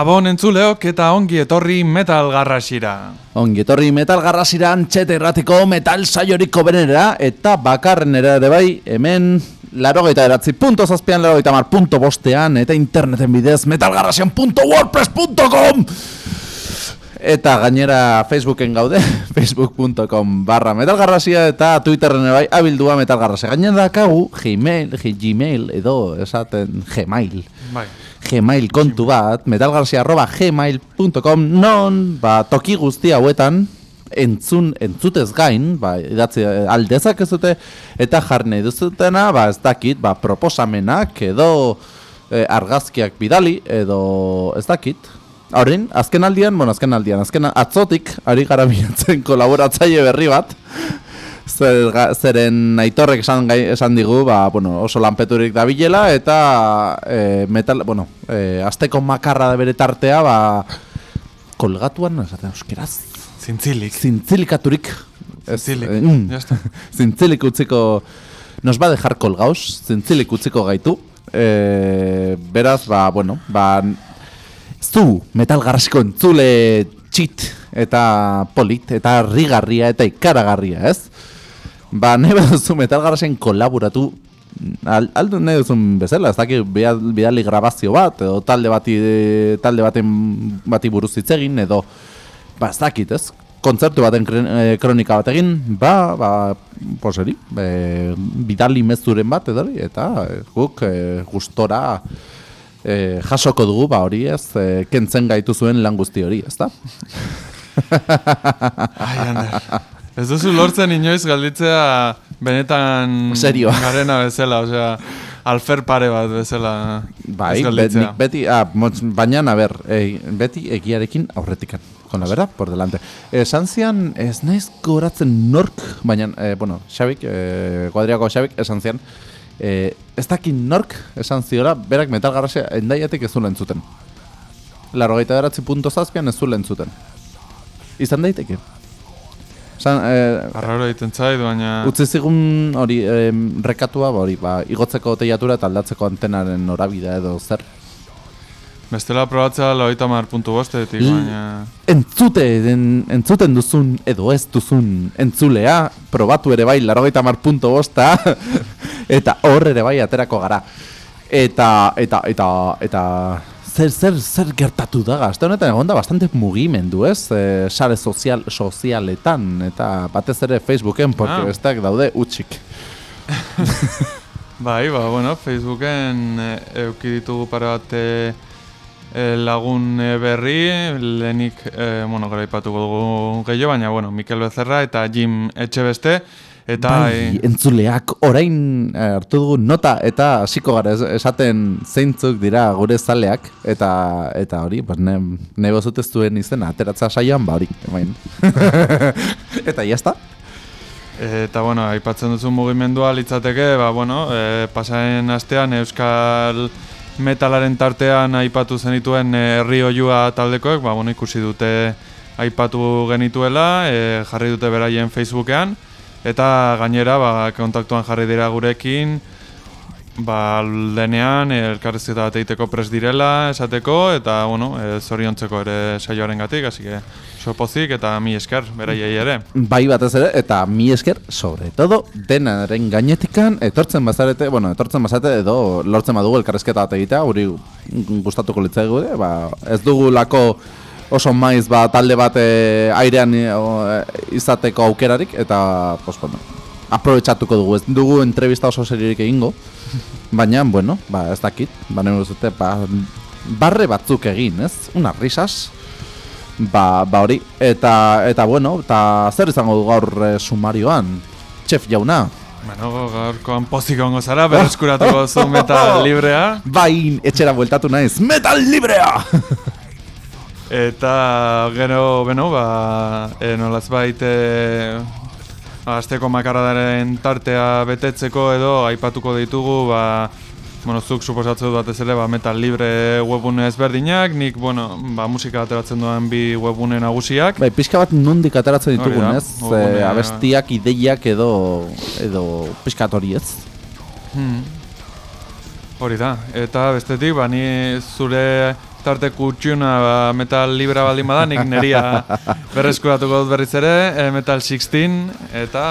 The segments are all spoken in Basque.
Gabon entzuleok eta ongi etorri metal garrasira. Ongi etorri metal garrasira antxete erratiko metal saioriko benera eta bakarrenera ere bai hemen larogeita eratzi punto zazpian larogeita mar punto bostean eta interneten bidez metalgarrasian.wordpress.com Eta gainera Facebooken gaude, facebook.com barra metalgarrasia eta Twitterren bai abildua metalgarrasia. Gainera dakagu Gmail, Gmail edo esaten Gmail. Bai. Gmail kontu bat, metalgarrasia.gmail.com non, ba, toki guzti hauetan, entzun, entzutez gain, ba, idatzi aldezak ez dute, eta jarne duzutena, ba, ez dakit, ba, proposamenak edo e, argazkiak bidali, edo ez dakit. Horren, azken aldian, bueno, azken aldian, azken atzotik, ari gara kolaboratzaile berri bat, zer, zeren aitorrek esan, gai, esan digu, ba, bueno, oso lanpeturik dabilela, eta e, metal, bueno, e, azteko makarra da bere tartea, ba, kolgatuan, esaten euskeraz, Zintzilik. zintzilikaturik. Zintzilik. eh, mm, zintzilik utziko, nos va a dejar colgaos, zintzilik utziko gaitu. E, beraz, ba, bueno, ba, zu metal garrasiko entzule txit eta polit eta rigarria eta ikaragarria, ez? Ba, nahi baduzu metal garrasen kolaboratu al, aldu nahi duzun bezala, ez dakit bidal- bidali grabazio bat, edo talde bati, talde baten bati buruz hitz egin, edo ba, ez dakit, ez? Kontzertu baten eh, kronika bat egin, ba, ba, poseri, e, bidali mezuren bat, edo, eta eh, guk e, gustora e, jasoko dugu, ba, hori ez, e, kentzen gaitu zuen lan guzti hori, ez da? Ai. Ez duzu lortzen inoiz galditzea benetan Serioa. garena bezala, osea, alfer pare bat bezala Bai, bet, nik beti, ah, motz, baina, a ber, e, beti egiarekin aurretikan, con la verdad, por delante. Esan zian, ez naiz goratzen nork, baina, e, bueno, Xabik, e, kuadriako Xabik, esan zian, e, ez dakin nork, esan ziola, berak metal garrasia endaiatik ez zula entzuten. Larrogeita beratzi punto zazpian ez zula entzuten. Izan daiteke. Esan, e, Arraro egiten zait, baina... Utzi zigun hori em, rekatua, ba, hori, ba, igotzeko teiatura eta aldatzeko antenaren norabidea edo zer. Bestela probatzea loita mar puntu bostetik, baina... Entzute, den, entzuten duzun edo ez duzun entzulea, probatu ere bai, larogeita mar punto bosta, eta hor ere bai aterako gara. Eta, eta, eta, eta, zer, zer, zer gertatu da, gazte honetan egon da bastante mugimendu, ez? E, sare sozial, sozialetan, eta batez ere Facebooken, porque Ah. bestak daude utxik. Bai, ba, bueno, Facebooken e, euki ditugu para bat e, lagun berri, lehenik, e, bueno, gara ipatuko dugu gehiago, baina, bueno, Mikel Becerra eta Jim Etxebeste, eta... bai, e, entzuleak orain eh, hartu dugu nota eta hasiko gara es- esaten zeintzuk dira gure zaleak eta eta hori, pues ne, ne bozut ez duen izena ateratza saioan ba hori, emain. eta jazta? Eta, bueno, aipatzen duzu mugimendua litzateke, ba, bueno, e, pasaren astean Euskal Metalaren tartean aipatu zenituen e, herri oiua taldekoek, ba, bueno, ikusi dute aipatu genituela, e, jarri dute beraien Facebookean, eta gainera, ba, kontaktuan jarri dira gurekin, ba, denean, e, elkarrizketa bat egiteko pres direla, esateko, eta, bueno, e, zoriontzeko ere saioaren gatik, así que, sopozik eta mi esker, beraiei ere. Bai batez ere, eta mi esker, sobre todo, denaren gainetikan, etortzen bazarete, bueno, etortzen bazarete edo lortzen badugu elkarrezketa bat egitea, guri gustatuko litzai gure, ba, ez dugulako oso maiz ba, talde bat eh, airean o, eh, izateko aukerarik, eta, pues, bueno, aprobetsatuko dugu, ez dugu entrevista oso seririk egingo, baina, bueno, ba, ez dakit, ba, dute, ba, barre batzuk egin, ez? Unas risas, Ba, ba hori, eta, eta bueno, eta zer izango du gaur eh, sumarioan? Chef jauna. Bueno, gaurkoan pozik ongo zara, berreskuratuko zu metal librea. Bain, etxera bueltatu naiz, metal librea! Eta gero, beno, ba, e, nolaz baite azteko makaradaren tartea betetzeko edo aipatuko ditugu, ba, bueno, zuk suposatze dut batez ere, ba, metal libre webune ezberdinak, nik, bueno, ba, musika ateratzen duen bi webune nagusiak. Bai, pixka bat nondik ateratzen ditugun, da, ez? webgune- Eh, abestiak, ideiak edo, edo pixka hori ez? Hmm. Hori da, eta bestetik, ba, ni zure tarte kutxuna ba, metal libra baldin bada, nik neria berreskuratuko dut berriz ere, e, metal 16, eta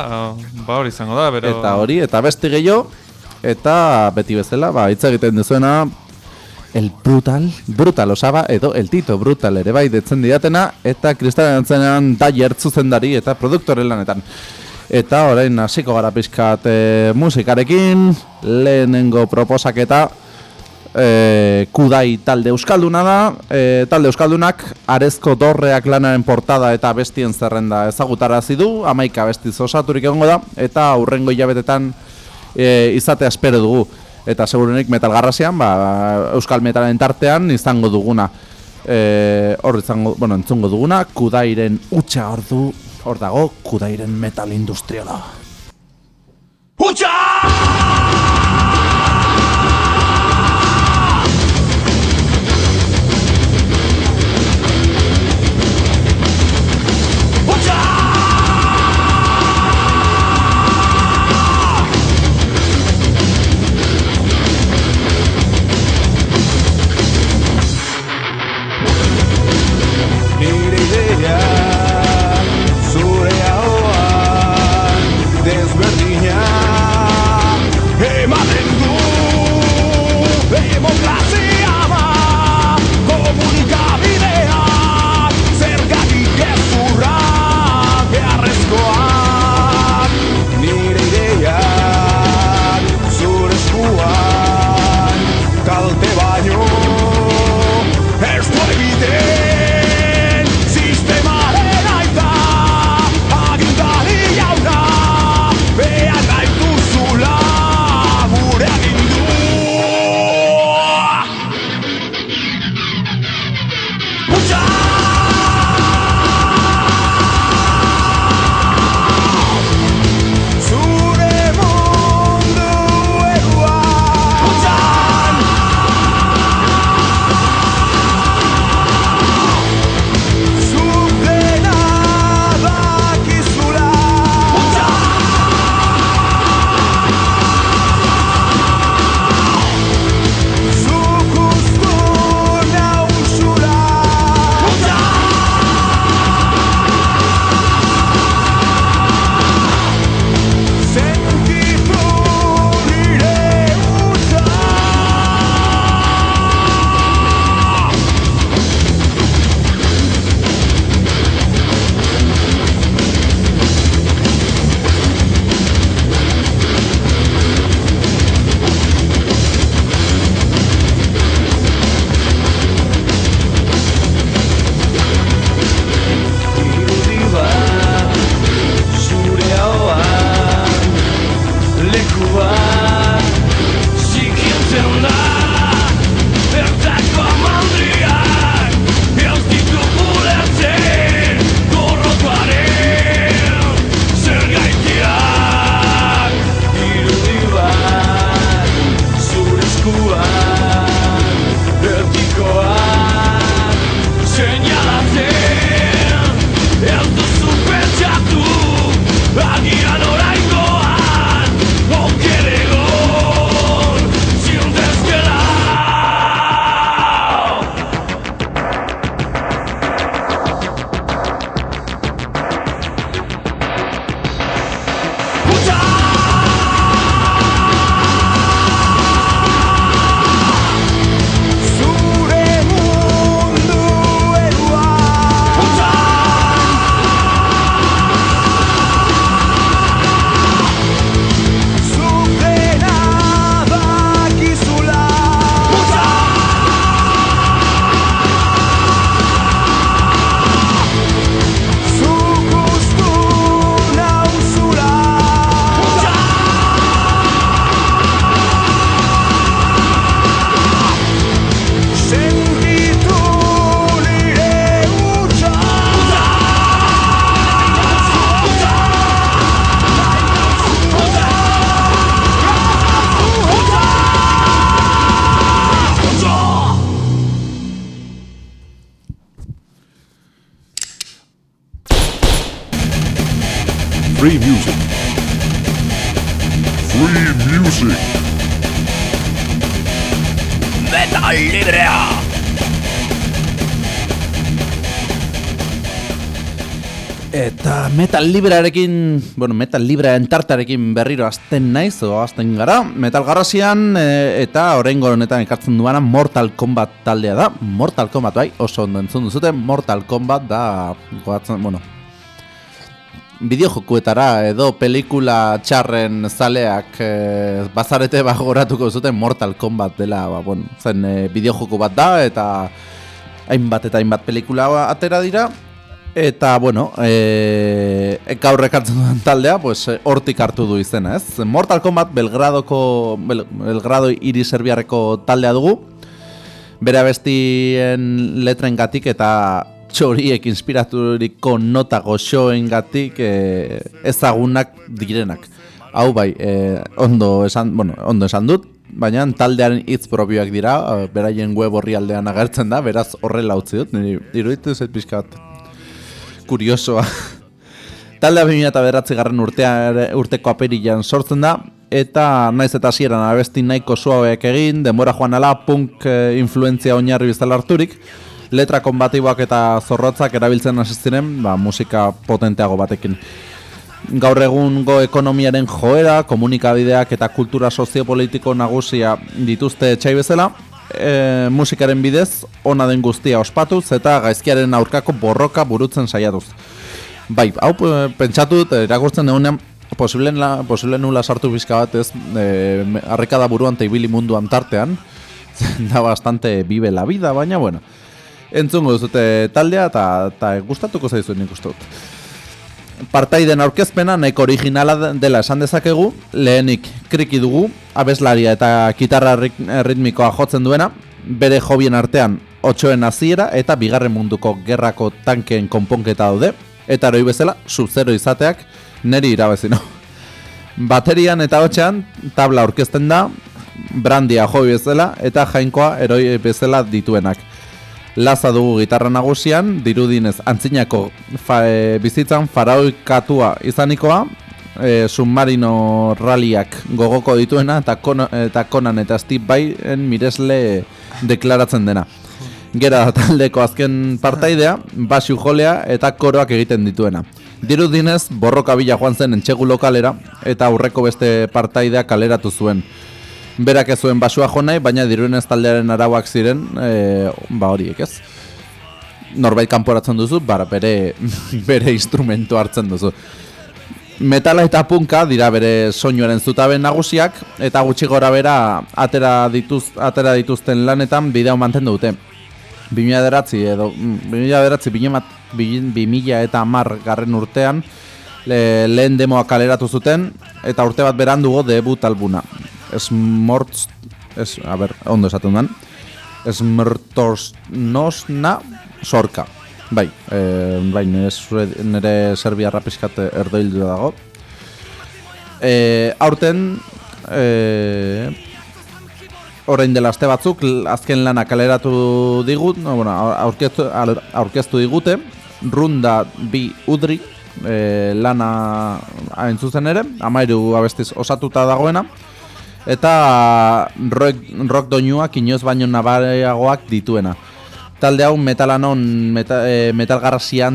ba hori izango da, bero... Eta hori, eta beste gehiago, eta beti bezala, ba, hitz egiten duzuena, el brutal, brutal osaba, edo el tito brutal ere bai detzen diatena, eta kristalen antzenean da jertzuzendari eta produktore lanetan. Eta orain hasiko gara pizkat e, musikarekin, lehenengo proposaketa e, kudai talde euskalduna da, e, talde euskaldunak arezko dorreak lanaren portada eta bestien zerrenda ezagutarazi du, amaika bestiz osaturik egongo da, eta aurrengo hilabetetan e, izate espero dugu. Eta segurenik metal garrasian, ba, euskal metalen tartean izango duguna. E, hor izango, bueno, entzungo duguna, kudairen utxa hor du, hor dago kudairen metal industriala. Utxa! Metal Librearekin, bueno, Metal Librea entartarekin berriro azten naiz, o azten gara. Metal Garrasian e, eta horrengo honetan ekartzen duana Mortal Kombat taldea da. Mortal Kombat, bai, oso ondo entzun duzute, Mortal Kombat da, goatzen, bueno, bideojokuetara edo pelikula txarren zaleak e, bazarete bagoratuko zuten Mortal Kombat dela, ba, bueno, zen e, bideojoku bat da, eta hainbat eta hainbat pelikula atera dira, Eta, bueno, e, gaur ekartzen duen taldea, pues, eh, hortik hartu du izena, ez? Mortal Kombat Belgradoko, Bel, Belgrado iri serbiarreko taldea dugu. Bere bestien letren gatik eta txoriek inspiraturiko nota goxoen gatik e, ezagunak direnak. Hau bai, e, ondo, esan, bueno, ondo esan dut, baina taldearen hitz propioak dira, beraien web horri agertzen da, beraz horrela utzi dut, nire iruditu zait pixkat kuriosoa. Taldea 2009 garren urtea, urteko aperilan sortzen da, eta naiz eta hasieran abesti nahiko suabeak egin, denbora joan ala punk eh, influenzia oinarri bizala harturik, letra konbatiboak eta zorrotzak erabiltzen asistiren, ba, musika potenteago batekin. Gaur egungo ekonomiaren joera, komunikabideak eta kultura soziopolitiko nagusia dituzte etxai bezala, e, musikaren bidez ona den guztia ospatuz eta gaizkiaren aurkako borroka burutzen saiatuz. Bai, hau pentsatu dut irakurtzen egunean posible posible nula sartu bizka bat ez e, harrika buruan eta ibili munduan tartean da bastante vive la vida, baina bueno entzungo duzute taldea eta gustatuko zaizu nik uste dut partaiden aurkezpena nahiko originala dela esan dezakegu, lehenik kriki dugu, abeslaria eta kitarra ritmikoa jotzen duena, bere jobien artean otxoen hasiera eta bigarren munduko gerrako tankeen konponketa daude, eta eroi bezala, subzero izateak, neri irabezino. Baterian eta hotxean, tabla aurkezten da, brandia jo bezala eta jainkoa eroi bezala dituenak laza dugu gitarra nagusian, dirudinez antzinako fa, e, bizitzan faraoikatua izanikoa, e, submarino raliak gogoko dituena eta, kono, eta konan eta Steve Baien miresle deklaratzen dena. Gera taldeko azken partaidea, basiu jolea eta koroak egiten dituena. Dirudinez, borroka bila joan zen entxegu lokalera eta aurreko beste partaidea kaleratu zuen berak ez zuen basua jo nahi, baina diruen taldearen arauak ziren, e, ba horiek ez. Norbait kanporatzen duzu, bara bere, bere instrumento hartzen duzu. Metala eta punka dira bere soinuaren zutaben nagusiak, eta gutxi gora bera atera, dituz, atera dituzten lanetan bideo mantendu dute. 2000 deratzi edo, 2000 deratzi, 2000 eta mar garren urtean, le, lehen demoa kaleratu zuten, eta urte bat berandugo debut albuna. Smorts es, a ver, ondo esaten dan Smortos nosna sorka Bai, eh, bai nire, nire serbia rapiskat erdoildu dago. Eh, Aurten eh, Orain dela aste batzuk azken lana kaleratu digut no, bueno, aurkeztu, aurkeztu digute Runda bi udri eh, lana hain zuzen ere Amairu abestiz osatuta dagoena eta rock, rock doinuak inoz baino nabareagoak dituena. Talde hau metalanon meta, e, metal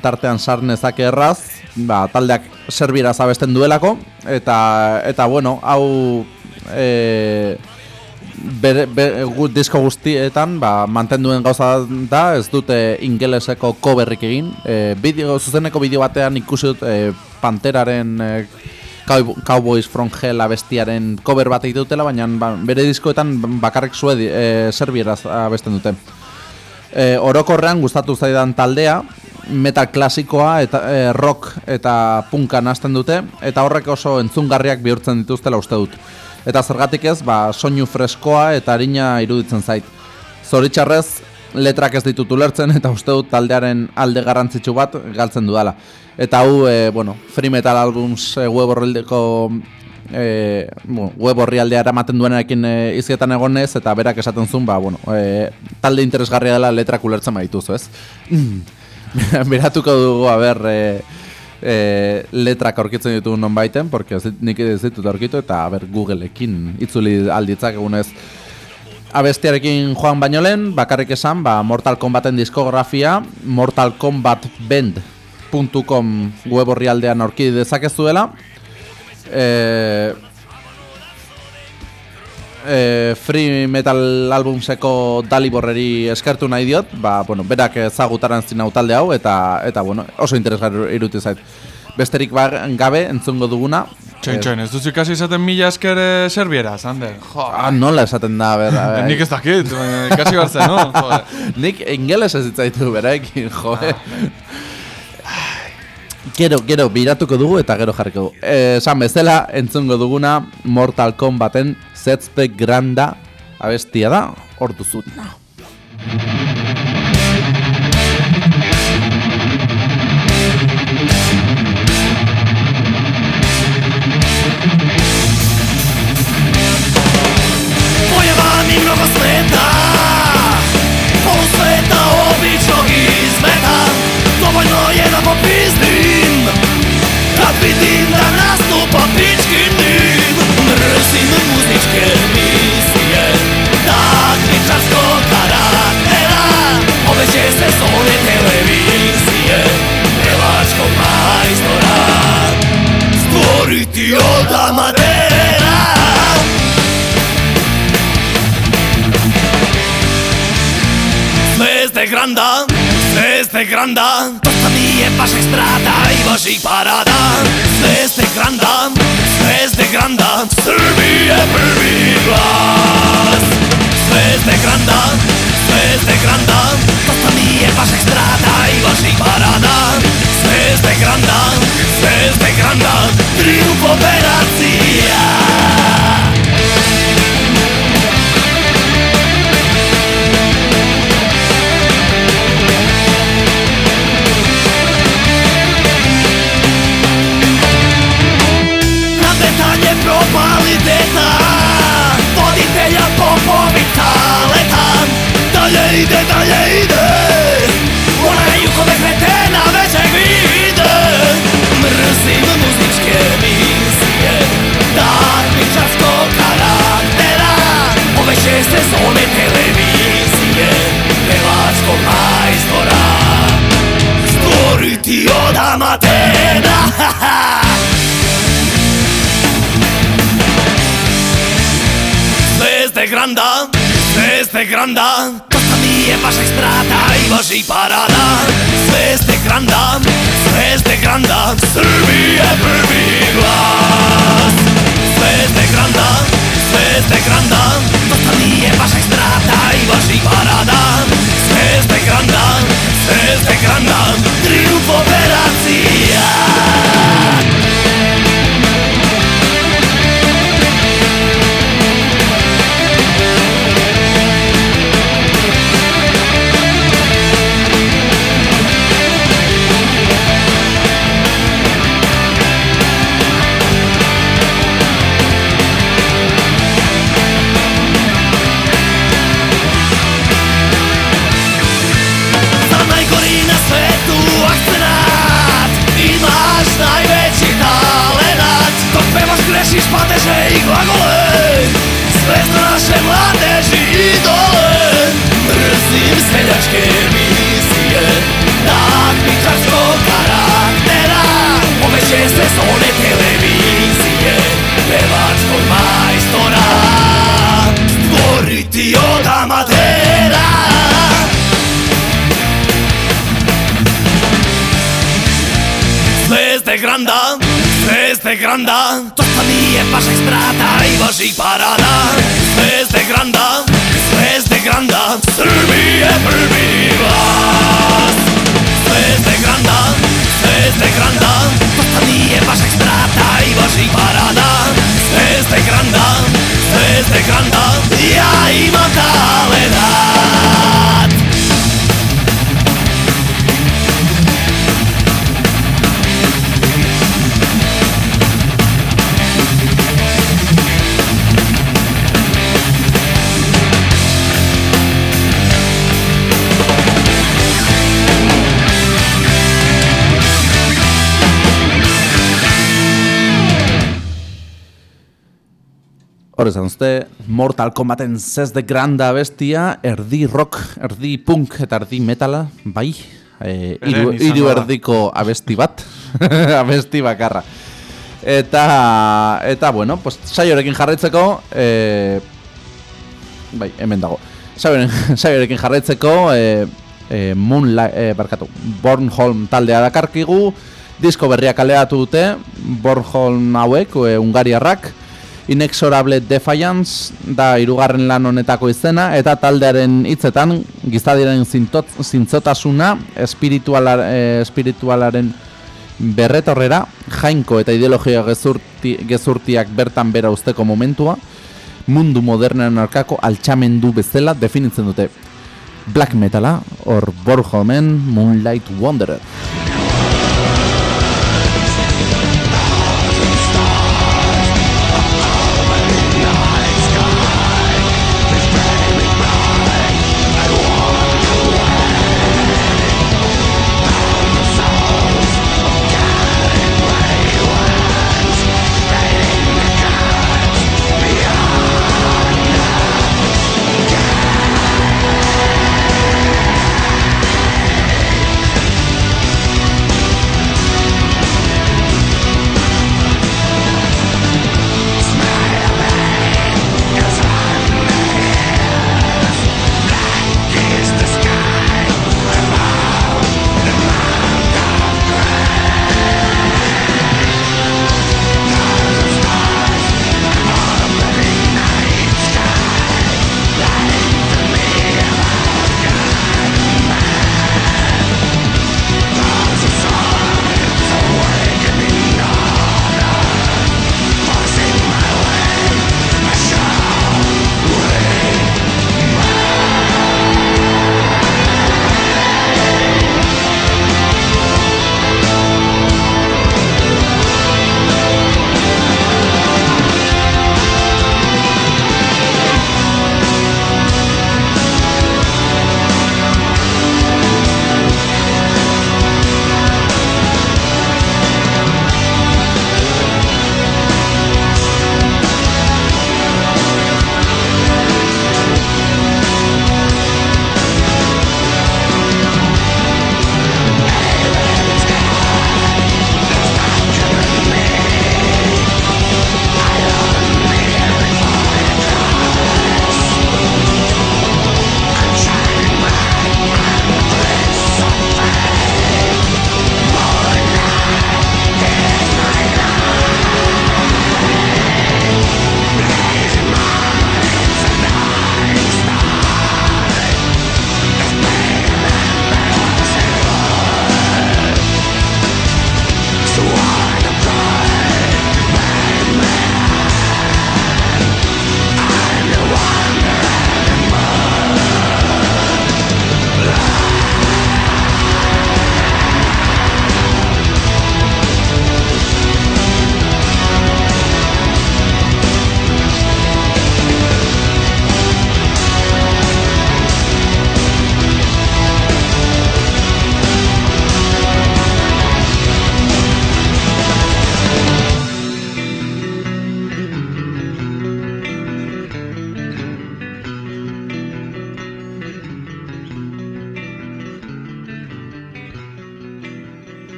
tartean sarnezak erraz, ba, taldeak serbiera zabesten duelako, eta, eta bueno, hau e, bere, bere, disko guztietan ba, mantenduen gauza da, ez dute ingeleseko coverrik egin. E, bideo, zuzeneko bideo batean ikusi dut e, Panteraren e, Cowboys from Hell abestiaren cover bat egitutela, baina ba, bere diskoetan bakarrik zuedi e, serbieraz abesten dute. E, orokorrean gustatu zaidan taldea, metal klasikoa eta e, rock eta punkan hasten dute, eta horrek oso entzungarriak bihurtzen dituztela uste dut. Eta zergatik ez, ba, soinu freskoa eta harina iruditzen zait. Zoritxarrez, letrak ez ditut ulertzen eta uste dut taldearen alde garrantzitsu bat galtzen dudala. Eta hau, e, bueno, Free Metal Albums e, web horreldeko e, bueno, web horri aldea eramaten duenarekin e, izietan egonez eta berak esaten zuen, ba, bueno, e, talde interesgarria dela letrak ulertzen baituzu, ez? Beratuko dugu, a ber, e, e, letrak aurkitzen ditu non baiten, porque ez, nik ez ditut aurkitu eta a ber, Googleekin itzuli alditzak egunez. Abestiarekin joan baino lehen, bakarrik esan, ba, Mortal Kombaten diskografia, mortalkombatband.com web horri aldean aurki dezakezuela. E, e, free metal albumseko Daliborreri eskertu nahi diot, ba, bueno, berak ezagutaran zina talde hau, eta, eta bueno, oso interesgarri irutu zait. Besterik ba, gabe entzungo duguna, Txoin, txoin, ez duzu ikasi izaten mila esker eh, serbiera, Sander. Jo, Ah, nola esaten da, ber, a ber. nik ez dakit, ikasi bartzen, no? Joder. Nik ingeles ez ditzaitu beraekin, jo. Gero, gero, biratuko dugu eta gero jarriko dugu. Eh, Esan bezala, entzungo duguna Mortal Kombaten Zetzpe Granda abestia da, hor duzuna. Sveta Polu sveta običnog izmeta. Dovoljno je da popizdim Kad vidim da nastupa pički dim Mrzim muzičke emisije Takmičarskog karaktera Ove će sezone televizije. Pevačkog majstora. Stvoriti od amatera granda, zvezde granda Dosta mi je vašeg strada i vaših parada Zvezde granda, zvezde granda Srbije prvi glas. Zvezde granda, zvezde granda granda Dosta mi je vašeg strata i vaših parada. Zvezde granda, zvezde granda Srbije prvi glas Zvezde granda, zvezde granda Dosta mi je vašeg strata i vaših parada. Zvezde granda, zvezde granda Triumf operacija padeže i glagole Sve za naše mladeži idole Mrzim seljačke emisije Takmičarskog karaktera. Ove će sezone televizije Pevačkog majstora. Stvoriti od amatera. Zvezde granda, zvezde granda Dosta mi je vašeg sprata i vaših parada Zvezde granda, zvezde granda. Srbije prvi glas Zvezde granda, zvezde granda. Dosta mi je vašeg sprata i vaših parada Zvezde granda, zvezde granda. Ja imam Horrez zanzte, Mortal Kombaten Zez de Granda bestia, erdi rock, erdi punk eta erdi metala, bai, e, iru, iru erdiko abesti bat, abesti bakarra. Eta, eta bueno, pues, saiorekin jarraitzeko, e, bai, hemen dago. Saiorekin jarraitzeko, e, e, Moonlight, e, barkatu, Bornholm taldea dakarkigu, disko berriak kaleatu dute, Bornholm hauek, e, Ungariarrak, Inexorable Defiance da hirugarren lan honetako izena eta taldearen hitzetan gizadiren zintot, zintzotasuna espirituala, eh, espiritualaren berretorrera jainko eta ideologia gezurti, gezurtiak bertan bera usteko momentua mundu modernen arkako altxamendu bezala definitzen dute. Black metala or Bornholmen Moonlight Wanderer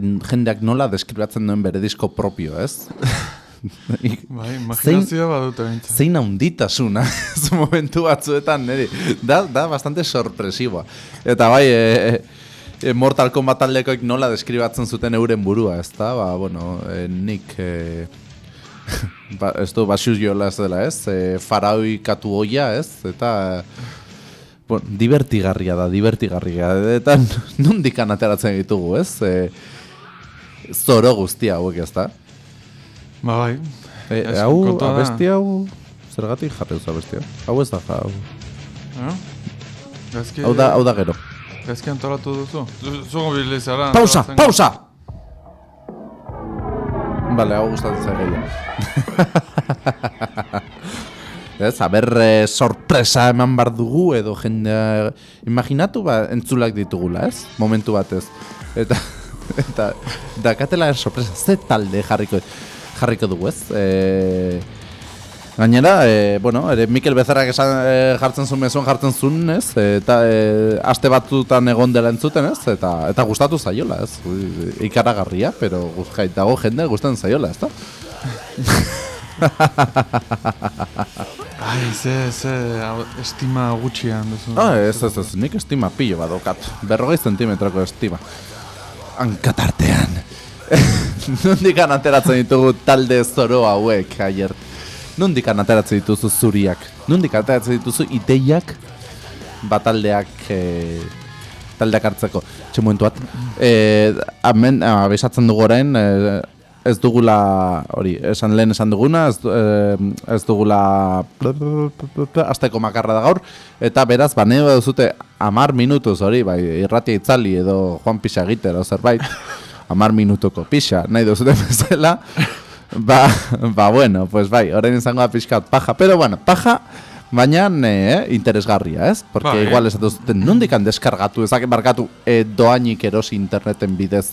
jendeak nola deskribatzen duen bere disko propio, ez? Bai, imaginazioa badute bintzen. zein handitasuna ez momentu batzuetan niri da, da bastante sorpresiboa. Eta bai e, e, Mortal Kombat taldekoik nola deskribatzen zuten euren burua ez da? Ba, bueno, e, nik e, ba, ez du basius jola ez dela ez? E, faraoi katu hoia ez? Eta bueno, divertigarria da divertigarria. Eta nondikan ateratzen ditugu ez? E, zoro guztia hauek ez da Ba, bai. E, Ez, hau, kontua da. abesti hau, zergatik jarri duzu abesti hau? Hau ez da, hau, Eh? Gaizki, hau da, hau da gero. Gaizki antolatu duzu. Zu- Zugo bilizara. Pausa, pausa! Bale, hau gustatzen gehiago. Ez, haber eh, sorpresa eman bar dugu edo jende imaginatu ba, entzulak ditugula, ez? Momentu batez. Eta eta dakatela sorpresa, ze talde jarriko jarriko dugu ez. E, gainera, e, bueno, ere Mikel Bezarrak esan e, jartzen zuen mezuan jartzen zuen ez, eta e, aste batzutan egon dela entzuten ez, eta eta gustatu zaiola ez, ikaragarria, pero guzkait dago jende gustatzen zaiola ez da. Ai, ze, ze, estima gutxian duzu. Ah, ez, ez, ez, nik estima pillo bat daukat, berrogei zentimetroko estima. Hankatartean. Nundikan ateratzen ditugu talde zoro hauek, aier. Nundikan ateratzen dituzu zuriak. Nundikan ateratzen dituzu ideiak bataldeak e, taldeak hartzeko. Txe momentu bat. E, amen, abesatzen dugu orain, e, ez dugula, hori, esan lehen esan duguna, ez, du- e, ez dugula azteko makarra da gaur, eta beraz, baneo duzute amar minutuz hori, bai, irratia itzali edo Juan Pixa egiter, zerbait, amar minutuko pixa, nahi duzute bezala, ba, ba, bueno, pues bai, orain izango da pixkat paja, pero bueno, paja, baina eh, interesgarria, ez? Porque Bai. igual ez duzuten, nondikan deskargatu, ezak barkatu, e, doainik erosi interneten bidez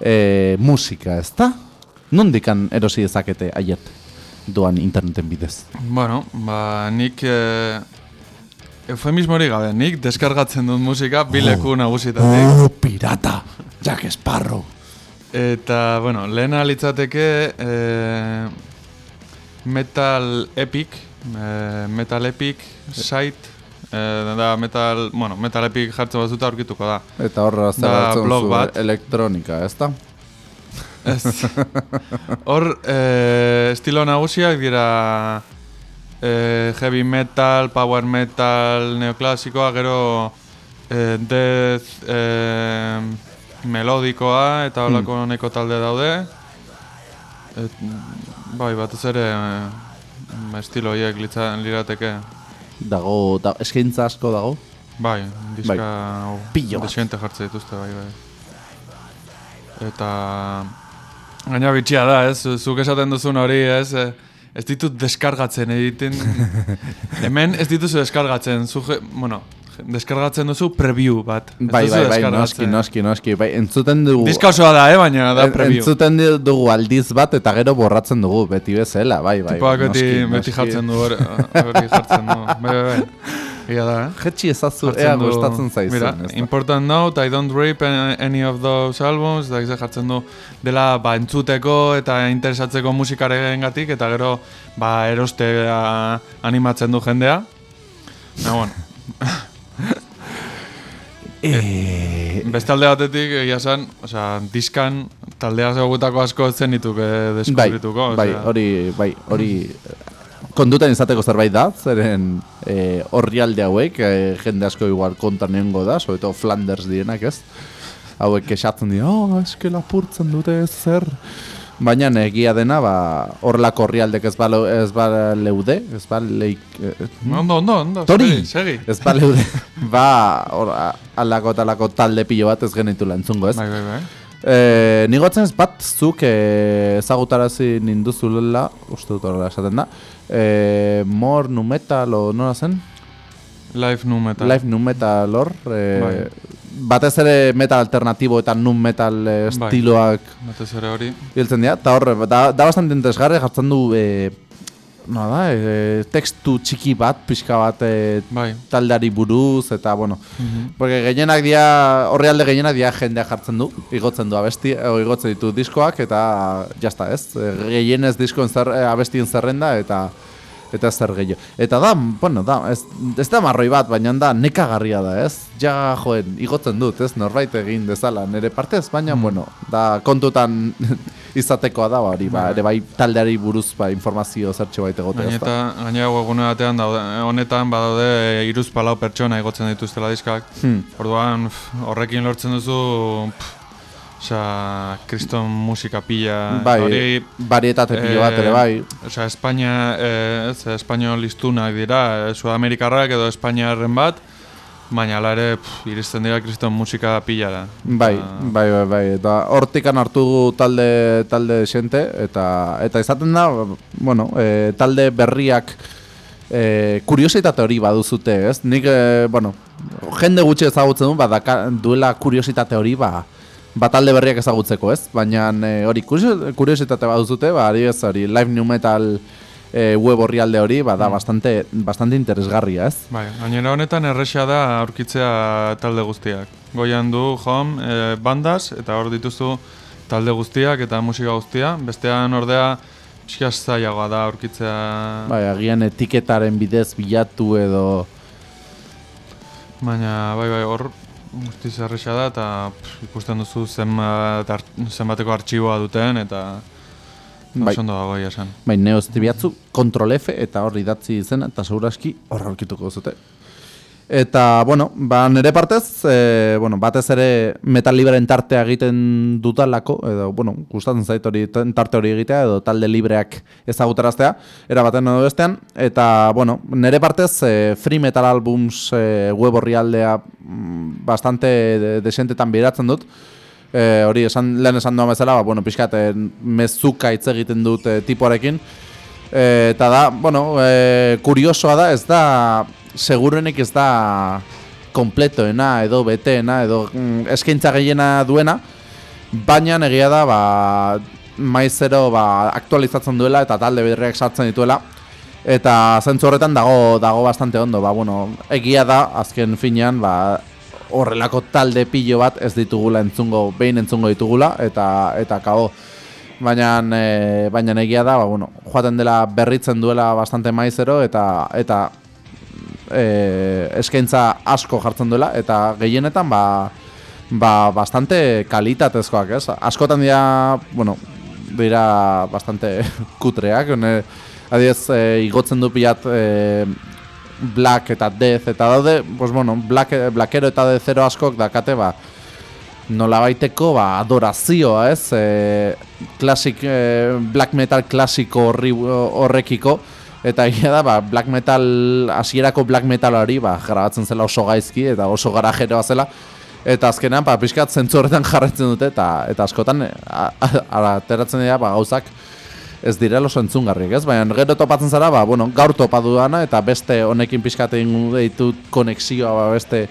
e, musika, ez da? Nondikan erosi dezakete aiet doan interneten bidez? Bueno, ba, nik e, eufemismo hori gabe, nik deskargatzen dut musika bileku nagusitatik. Oh, pirata! Jack Sparrow! Eta, bueno, lehena litzateke e, Metal Epic, e, Metal Epic site, e, da Metal, bueno, Metal Epic jartzen bazuta aurkituko da. Eta horra blog zu bat. elektronika, ez da? Ez. Hor, e, estilo nagusiak dira e, heavy metal, power metal, neoklasikoa, gero e, death e, melodikoa eta holako neko talde daude. Et, bai, batez ere e, estilo horiek lirateke. Dago, da, eskaintza asko dago? Bai, diska Bai. Pilo bat. desiente jartze dituzte, bai, bai. Eta gaina bitxia da, ez? Zuk esaten duzun hori, ez? Ez ditut deskargatzen egiten. Hemen ez dituzu deskargatzen, zu, bueno, deskargatzen duzu preview bat. Bai, bai, bai, deskargatzen. noski, noski, noski, bai, entzuten dugu... Diska osoa da, eh, baina da preview. Entzuten dugu aldiz bat eta gero borratzen dugu, beti bezala, bai, bai. Tipoak beti, beti jartzen du hori, jartzen du. Bai, bai, bai. Ia da, eh? Jetxi ezazu, ea gustatzen zaizun. Mira, important note, I don't rape any- of those albums, da jartzen du dela ba, entzuteko eta interesatzeko musikaren gatik, eta gero ba, erostea animatzen du jendea. Na, bueno, Eh, beste alde batetik, egia esan, osea, diskan taldea zegutako asko ez zenituke bai, deskubrituko. bai, osea. hori, bai, hori kondutan izateko zerbait da, zeren eh, orrialde hauek, eh, jende asko igual kontan nengo da, sobre todo Flanders dienak ez, hauek esatzen dira, oh, eske lapurtzen dute zer, baina egia dena, ba, horrelako orrialdek ez ba, ez ba leude, ez ba leik, eh, Ondo, ondo, ondo, Tori! segi, ez ba leude, ba, hor, a- alako talako talde pilo bat ez genitula entzungo ez. Bai, bai, bai. E, nigotzen ez bat zuk e, ezagutarazi ninduzulela, uste dut horrela esaten da, e, mor nu metal o nola zen? Live nu metal. Live nu metal hor, e, Bai. Batez ere metal alternatibo eta nu metal e, Bai. estiloak Batez ere hori. biltzen dira, eta hor, da, da bastante interesgarri jartzen du, e, no da, e, tekstu txiki bat, pixka bat e, Bai. taldeari buruz, eta bueno, Mhm. Porque gehienak dia, horrealde gehienak dia jendea jartzen du, igotzen du abesti, o, igotzen ditu diskoak, eta jazta ez, E, gehienez diskoen zer, abestien zerrenda, eta eta zer gehiago. Eta da, bueno, da, ez, ez da marroi bat, baina da nekagarria da, ez? Ja, joen, igotzen dut, ez? Norbait egin dezala nire partez, baina, bueno, da, kontutan izatekoa da, ba, hori, ba, ere bai taldeari buruz, ba, informazio zertxo bait egotea, ez da? Gaineta, gainera webgune batean daude, honetan badaude iruz palau pertsona igotzen dituztela diskak. Hmm. Orduan, horrekin lortzen duzu, pf, osea, kriston musika pila. Bai, hori, barietate pilo bat ere, eh, bai. Osea, Espainia, eh, ez, espainol listunak dira, eh, Sudamerikarrak edo Espainiarren bat, baina ala ere, iristen dira kriston musika pilara. Bai, bai, bai, bai, eta hortikan hartu talde talde xente eta eta izaten da, bueno, e, talde berriak e, kuriositate hori baduzute, ez? Nik, e, bueno, jende gutxi ezagutzen du, badaka, duela kuriositate hori, ba, bat alde berriak ezagutzeko, ez? Baina e, hori kurios- kuriositate bat duzute, ba, adibidez, hori live new metal e, web orrialde hori, ba, da bastante, bastante interesgarria, ez? Bai, gainera honetan erresa da aurkitzea talde guztiak. Goian du home e, bandas eta hor dituzu talde guztiak eta musika guztia. Bestean ordea pixka zailagoa da aurkitzea. Bai, agian etiketaren bidez bilatu edo... Baina bai bai hor guztiz erresa da eta pff, ikusten duzu zenbat ar- zenbateko artxiboa duten eta Bai. oso ondo dago egia esan. Bai, neo biatzu, kontrol F eta hor idatzi izena eta seguraski hor aurkituko zute. Eta, bueno, ba, nire partez, e, bueno, batez ere metal liberen tartea egiten dutalako, edo, bueno, gustatzen zait hori tarte hori egitea, edo talde libreak ezagutaraztea, era baten edo bestean, eta, bueno, nire partez, e, free metal albums e, web orrialdea mm, bastante de, desentetan biratzen dut, e, hori esan, lehen esan duan bezala, ba, bueno, pixkat, mezuka hitz egiten dut e, tipoarekin, e, eta da, bueno, e, kuriosoa da, ez da, seguruenik ez da kompletoena edo beteena edo mm, eskaintza gehiena duena, baina egia da, ba, maizero ba, aktualizatzen duela eta talde berriak sartzen dituela, eta zentzu horretan dago dago bastante ondo, ba, bueno, egia da, azken finean, ba, horrelako talde pilo bat ez ditugula entzungo, behin entzungo ditugula, eta eta kao, baina e, baina egia da, ba, bueno, joaten dela berritzen duela bastante maizero eta eta e, eskaintza asko jartzen duela eta gehienetan ba, ba bastante kalitatezkoak, ez? Askotan dira, bueno, dira bastante kutreak, ne, adiez, e, igotzen du pilat e, Black eta Death eta daude, pues bueno, Black, Blackero eta Deathero askok dakate, ba, nolabaiteko ba, adorazioa, ez? E, klasik, e, black metal klasiko horri, horrekiko, eta egia da, ba, black metal, hasierako black metal hori, ba, grabatzen zela oso gaizki, eta oso garajeroa zela, eta azkenean, ba, pixkat zentzu horretan jarretzen dute, eta, eta askotan, ateratzen dira, ba, gauzak, ez direla oso entzungarriak, ez? Baina gero topatzen zara, ba, bueno, gaur topa dudana, eta beste honekin pixkat egin ditut konexioa, ba, beste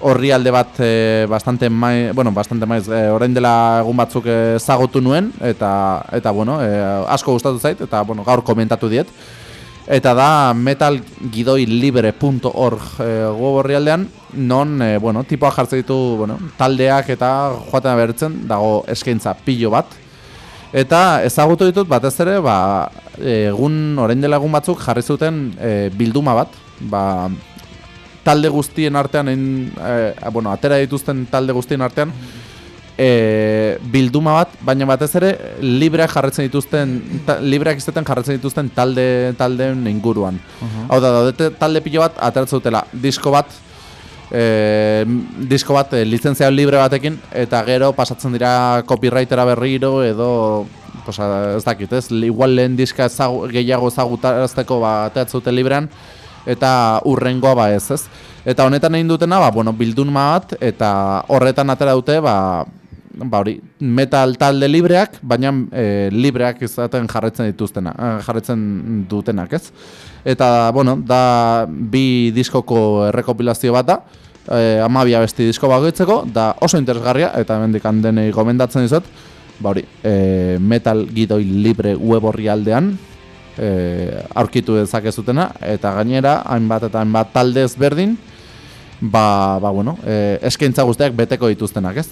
horrialde bat e, bastante mai, bueno, bastante maiz, e, orain dela egun batzuk ezagutu nuen, eta, eta bueno, e, asko gustatu zait, eta bueno, gaur komentatu diet. Eta da metalgidoilibre.org e, web horrialdean, non, e, bueno, tipoa jartzen ditu, bueno, taldeak eta joaten bertzen, dago eskaintza pilo bat, Eta ezagutu ditut batez ere, ba, egun orain dela egun batzuk jarri zuten e, bilduma bat, ba, talde guztien artean, egin, e, bueno, atera dituzten talde guztien artean, e, bilduma bat, baina batez ere libreak jarretzen dituzten, ta, libreak izaten jarretzen dituzten talde taldeen inguruan. Hau da, daude talde pilo bat ateratzen dutela disko bat, e, disko bat e, lizentzia libre batekin eta gero pasatzen dira copyrightera berriro edo pues, a- ez dakit, ez? Igual lehen diska ezagu, gehiago ezagutarazteko ba, ateratzen dute librean eta urrengoa ba ez, ez? Eta honetan egin dutena, ba, bueno, bilduma bat eta horretan atera dute, ba, ba hori, metal talde libreak, baina e, libreak izaten jarretzen dituztena, eh, jarretzen dutenak, ez? Eta, bueno, da bi diskoko errekopilazio bat da, e, amabia besti disko bakoitzeko, da oso interesgarria, eta hemendik denei gomendatzen dizut, ba hori, e, metal gidoi libre web horri aldean, e, aurkitu dezakezutena, eta gainera, hainbat eta hainbat talde ezberdin, ba, ba bueno, e, eskaintza guztiak beteko dituztenak, ez?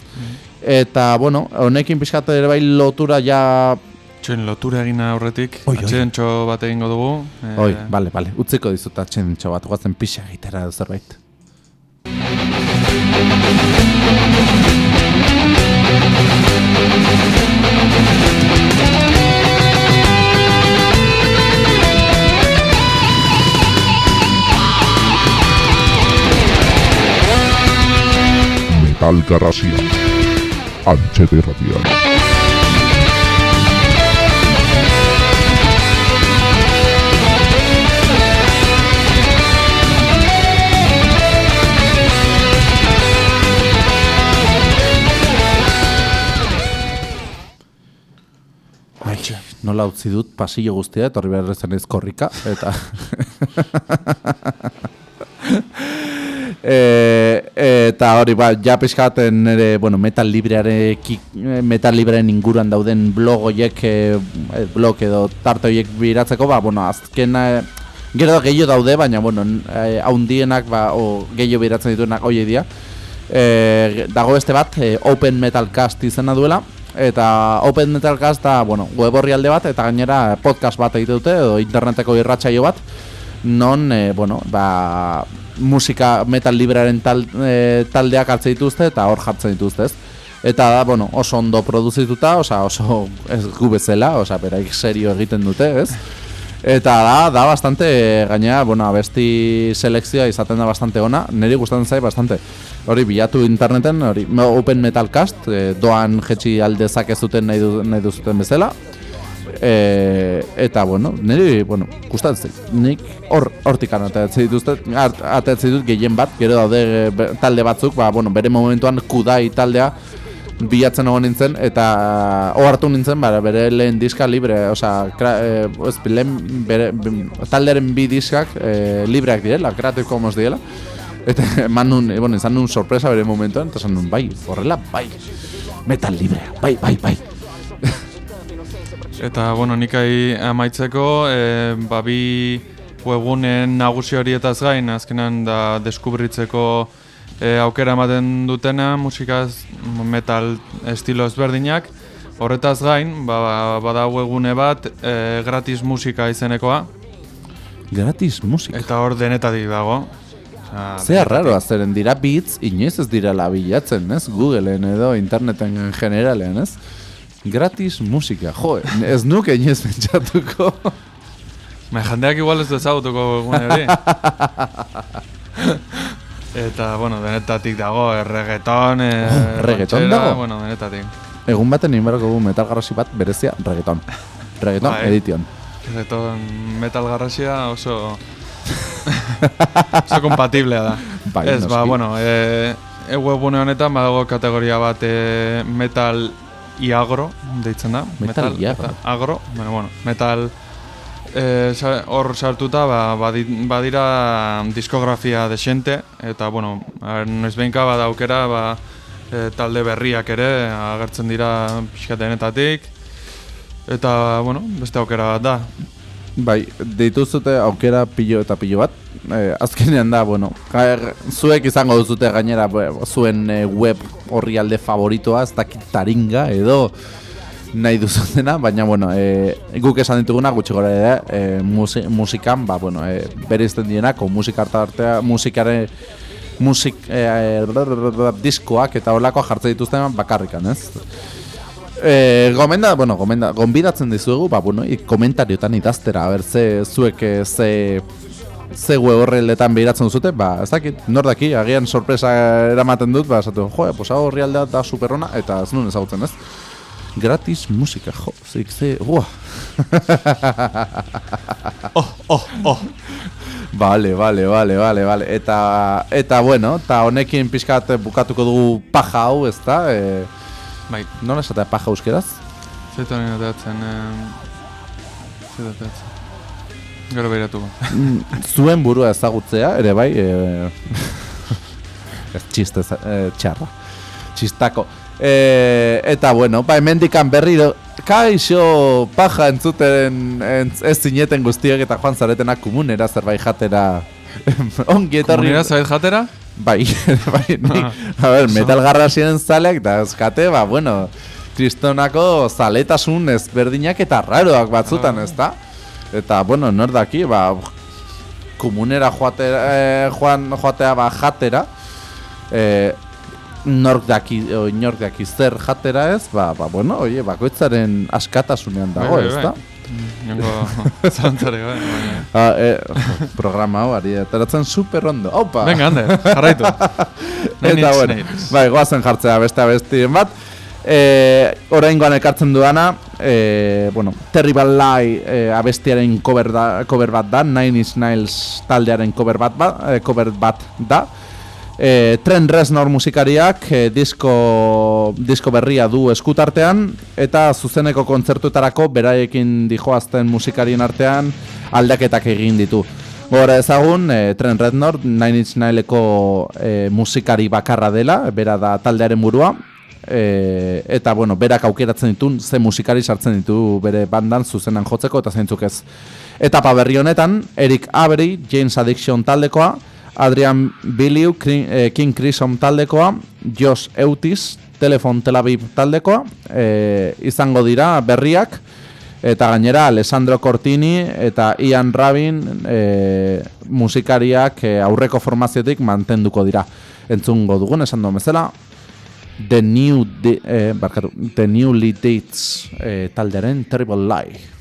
Eta, bueno, honekin pixkat ere bai lotura ja... Txoen lotura egin aurretik, atxentxo bat egingo dugu. eh, Oi, bale, bale, utziko dizut atxentxo bat, guazen pixa egitera zerbait. Metal Garrasia. Antxete radial. Ai, nola utzi dut pasillo guztia, etorri behar ez korrika, eta... e, Eta hori, ba, ja pixkaten nire, bueno, metal libreare, metal librearen inguruan dauden blog horiek, e, blog edo tarte horiek biratzeko, ba, bueno, azken, e, gero gehiago daude, baina, bueno, e, haundienak, ba, o, gehiago biratzen dituenak hoi dira. E, dago beste bat, e, Open Metal Cast izena duela, eta Open Metal Cast da, bueno, web horri alde bat, eta gainera podcast bat egite dute, edo interneteko irratsaio bat, non, e, bueno, ba, musika metal librearen tal, e, taldeak hartzen dituzte eta hor jartzen dituzte, ez? Eta da, bueno, oso ondo produzituta, osa, oso ez gu bezala, osa, beraik serio egiten dute, ez? Eta da, da bastante, gainera, bueno, abesti selekzioa izaten da bastante ona, niri gustatzen zait bastante. Hori, bilatu interneten, hori, Open Metal Cast, e, doan jetxi aldezak ez duten nahi, du, nahi duzuten bezala, E, eta bueno, niri, bueno, gustatzen. Nik hor hortik atatzen dituzte, atatzen ditut gehien bat, gero daude be, talde batzuk, ba, bueno, bere momentuan kudai taldea bilatzen egon nintzen eta ohartu nintzen bara, bere lehen diska libre, osea, e, lehen bere, talderen bi diskak e, libreak direla, Creative Commons direla. Eta eman nun, e, bueno, izan nun sorpresa bere momentuan, eta esan nun, bai, horrela, bai, metal librea, bai, bai, bai. Eta, bueno, nik amaitzeko, e, ba, bi webgunen nagusi horietaz gain, azkenan da deskubritzeko e, aukera ematen dutena, musikaz metal estilo ezberdinak. Horretaz gain, ba, ba, bada webgune bat, e, gratis musika izenekoa, Gratis musika. eta hor denetatik dago. Osea, Zea raro, azeren dira bits, inoiz ez dira labilatzen, ez? Googleen edo interneten en generalean, ez? Gratis musika, jo, ez nuke inoiz pentsatuko. Me jendeak igual ez du ezagutuko gune hori. Eta, bueno, denetatik dago, erregeton, e, Oh, reggaeton dago? Bueno, denetatik. Egun baten inberako gu metal garrasi bat berezia reggaeton. Reggaeton Bai. edition. Reggaeton metal garrasia oso... oso kompatiblea da. Bai, Ez, ba, noski. bueno, e, e webgune honetan badago kategoria bat e, metal iagro, deitzen da. Metal iagro. eta agro, bueno, bueno, metal e, sa- hor sartuta ba, badi- badira diskografia desente, eta, bueno, noiz behinka bada aukera, ba, e, talde berriak ere agertzen dira pixkatenetatik, eta, bueno, beste aukera bat da. Bai, dituzute aukera pilo eta pilo bat. Eh, azkenean da, bueno, ga- zuek izango duzute gainera zuen eh, web orrialde favoritoa, ez dakit taringa edo nahi duzutena, baina bueno, e, guk esan dituguna gutxi gora ere, e, musi, musikan, ba, bueno, e, bere izten dienak, o musika artea, musikare, musik, e, diskoak eta holakoa jartzen dituzten bakarrikan, ez? E, gomenda, bueno, gomenda, gonbidatzen dizuegu, ba, bueno, komentariotan idaztera, a ber, ze, zuek e, ze, ze web horreldetan behiratzen duzute, ba, ez dakit, nor daki, agian sorpresa eramaten dut, ba, esatu, jo, pues hau horrialdea da superona, eta ez nuen ezagutzen, ez? Gratis musika, jo, zik, ze, ua. Oh, oh, oh. Vale, vale, vale, vale, vale. Eta, eta bueno, eta honekin pixkat bukatuko dugu paja hau, ez da? E, Bai, nola esatea paja euskeraz? zaitu nire ateatzen, eh, zaitu ateatzen. Gero behiratuko. Mm, zuen burua ezagutzea, ere bai, e, ez txiste za- e, txarra, txistako. E, eta bueno, ba, emendikan berriro, kaixo paja entzuten entz, ez zineten guztiak eta joan zaretenak komunera zerbait jatera ongi etorri. Komunera zait jatera? Bai, bai, ni, a ber, metal garrasien zaleak da eskate, ba, bueno, kristonako zaletasun ezberdinak eta raroak batzutan, Ah. ezta? Eta, bueno, nor daki, ba, komunera joatera, eh, joan, joatea ba jatera, eh, nork daki, o, inork daki zer jatera ez, ba, ba, bueno, oie, bakoitzaren askatasunean dago, Bai, bai, ezta? bai. Niongo zantzare, bai. baina- Ah, eh, programa hau, ari ateratzen super ondo. Opa! Venga, ande, jarraitu. Eta bueno, bai, goazen jartzea beste abestien bat. E, oraingoan ekartzen duana, e, bueno, Terrible Lie e, abestiaren cover, da, cover bat da, Nine Inch Nails taldearen cover bat, ba, e, cover bat da. E, Trent Reznor musikariak e, disko, disko berria du eskutartean eta zuzeneko kontzertuetarako beraiekin dijoazten musikarien artean aldaketak egin ditu. Gora ezagun, e, Trent Reznor, Nine Inch Naileko e, musikari bakarra dela, bera da taldearen burua, e, eta bueno, berak aukeratzen ditu, ze musikari sartzen ditu bere bandan zuzenan jotzeko eta zeintzuk ez. Etapa berri honetan, Eric Avery, James Addiction taldekoa, Adrian Biliu, eh, King Crimson taldekoa, Josh Eutis, Telefon Tel Aviv taldekoa, e, izango dira berriak, eta gainera Alessandro Cortini eta Ian Rabin e, musikariak e, aurreko formaziotik mantenduko dira. Entzungo dugun, esan duen bezala, The New, Di- eh, barkatu, The New Lead Dates eh, taldearen Terrible Lie.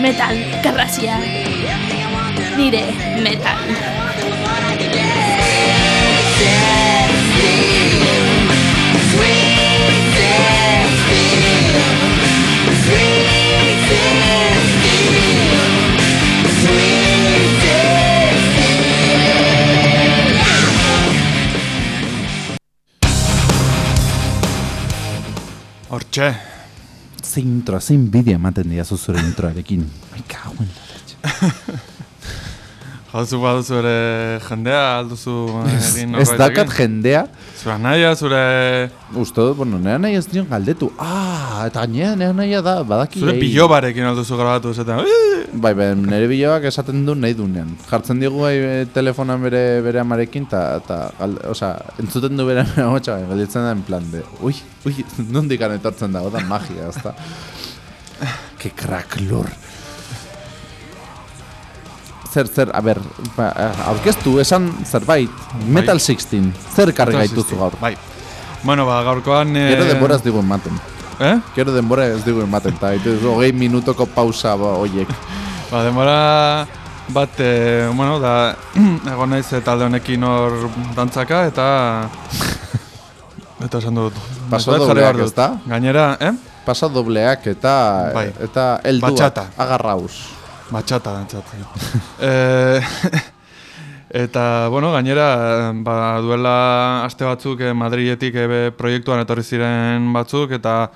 Metal garrasia. Nire metal. Hortxe, Zein introa, zein bidea ematen dira zure introarekin. Ai, kauen. Jauzu baduzu ere jendea, alduzu egin Ez norbait dakat egin? jendea, Zure naia, zure... uste dut, bueno, nera nahi ez dion galdetu. Ah, eta gainera nera nahi da, badaki. Zure ei. bilobarekin alduzu grabatu esaten. Bai, bai, nire biloak esaten du nahi dunean. Jartzen digu bai, e, telefonan bere, bere amarekin, eta, oza, entzuten du bere amotxa, bai, galditzen da en plan de, ui, ui, nondik etortzen dago, da magia, ezta. Ke crack lur. Zer, zer, a ber, ba, eh, aurkeztu, esan zerbait, Metal 16, zer karri gaituzu gaur. Bai. Bueno, ba, gaurkoan... Eh... Gero denbora ez digu ematen. Eh? Gero denbora ez digu ematen, eta itu, hogei minutoko pausa ba, oiek. Ba, demora bat, e, bueno, da, egon naiz eh, talde honekin hor dantzaka, eta... eta esan dut. Paso dobleak, dut. ezta? Gainera, eh? Pasa dobleak eta Bai. eta Batxata. agarrauz. Batxata dantzatu. e, eta, bueno, gainera, ba, duela aste batzuk eh, Madriletik eh, proiektuan etorri ziren batzuk, eta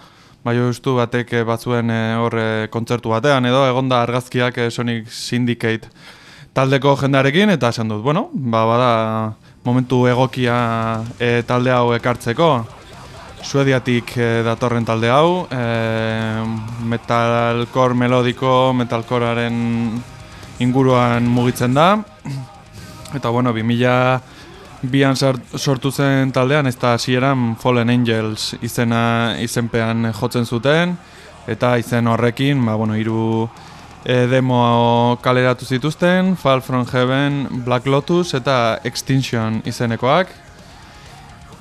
bai ustu batek eh, batzuen eh, eh, kontzertu batean, edo egonda argazkiak eh, Sonic Syndicate taldeko jendarekin, eta esan dut, bueno, ba, bada momentu egokia eh, talde hau ekartzeko, Suediatik eh, datorren talde hau, eh, metalcore melodiko, metalcorearen inguruan mugitzen da. Eta bueno, 2000 bian sart- sortu zen taldean, ez da hasieran Fallen Angels izena izenpean jotzen zuten. Eta izen horrekin, ba, bueno, hiru eh, demo kaleratu zituzten, Fall From Heaven, Black Lotus eta Extinction izenekoak.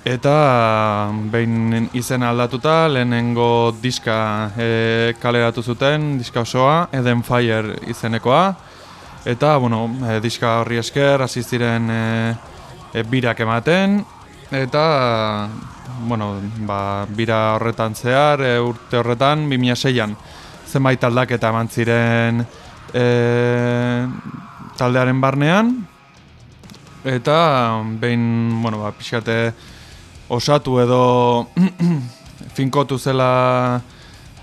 Eta behin izena aldatuta, lehenengo diska e, kaleratu zuten, diska osoa, Eden Fire izenekoa. Eta, bueno, e, diska horri esker, hasi ziren e, e, birak ematen. Eta, bueno, ba, bira horretan zehar, e, urte horretan, 2006an, zenbait aldaketa eman ziren e, taldearen barnean. Eta, behin, bueno, ba, pixkate, osatu edo finkotu zela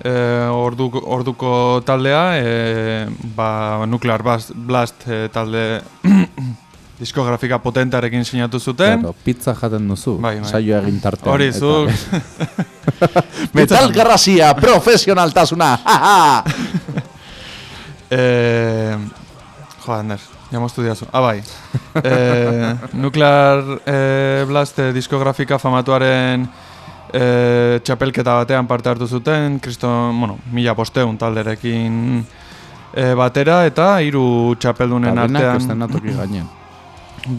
e, orduko, orduko taldea, e, ba, Nuclear Blast, Blast e, talde diskografika potentearekin sinatu zuten. Claro, pizza jaten duzu, Bai, bai. saioa egin tartean. Hori, zuk, Metal garrasia, profesionaltasuna, haha! Eh, jo, Ander, ya hemos estudiado. Ah, bai. Eh, Nuclear eh, Blast diskografika famatuaren eh, txapelketa batean parte hartu zuten, kriston, bueno, mila posteun talderekin eh, batera, eta hiru txapeldunen artean... estenatoki gainen.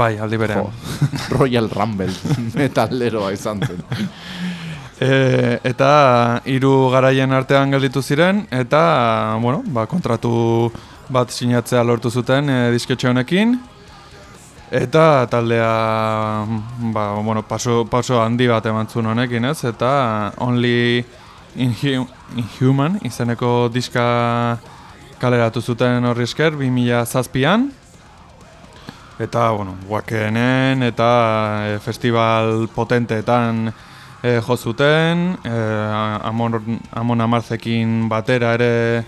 Bai, aldi berean. Royal Rumble, metaleroa izan zen. E, eta hiru garaien artean gelditu ziren eta bueno, ba, kontratu bat sinatzea lortu zuten e, disketxe honekin. Eta taldea ba, bueno, paso, paso handi bat eman zuen honekin ez? Eta Only Inhu Inhuman izeneko diska kaleratu zuten horri esker 2007an eta bueno, Wakenen eta e, festival potenteetan e, jo zuten, e, Amon, Amon Amarzekin batera ere